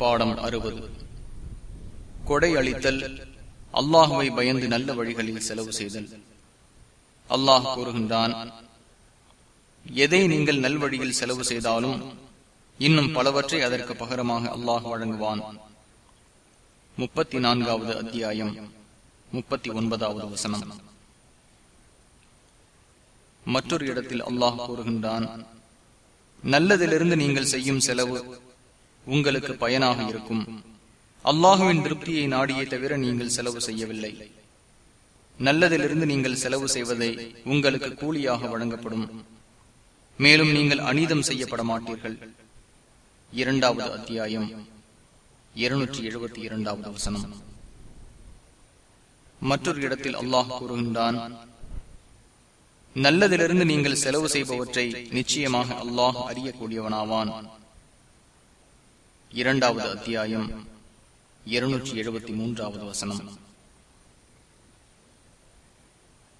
பாடம் அறுபது. கொடை அளித்தல் அல்லாஹுவை பயந்து நல்ல வழிகளில் செலவு செய்தல். அல்லாஹ் கூறுகின்றான் எதை நீங்கள் நல்வழியில் செலவு செய்தாலும் இன்னும் பலவற்றை அதற்கு பகரமாக அல்லாஹ் வழங்குவான். முப்பத்தி நான்காவது அத்தியாயம் முப்பத்தி ஒன்பதாவது வசனம். மற்றொரு இடத்தில் அல்லாஹ் கூறுகின்றான் நல்லதிலிருந்து நீங்கள் செய்யும் செலவு உங்களுக்கு பயனாக இருக்கும். அல்லாஹுவின் திருப்தியை நாடியே தவிர நீங்கள் செலவு செய்யவில்லை. நல்லதிலிருந்து நீங்கள் செலவு செய்வதை உங்களுக்கு கூலியாக வழங்கப்படும். மேலும் நீங்கள் அநீதம் செய்யப்பட மாட்டீர்கள். இரண்டாவது அத்தியாயம். இருநூற்றி எழுபத்தி இரண்டாவது வசனம். மற்றொரு இடத்தில் அல்லாஹ் கூறுகின்றான் நல்லதிலிருந்து நீங்கள் செலவு செய்பவற்றை நிச்சயமாக அல்லாஹ் அறியக்கூடியவனாவான். இரண்டாவது அத்தியாயம். இருநூற்றி எழுபத்தி மூன்றாவது வசனம்.